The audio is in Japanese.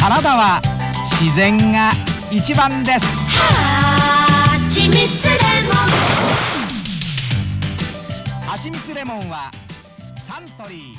体は自然が一番です。はちみつレモン。はちみつレモンはサントリー。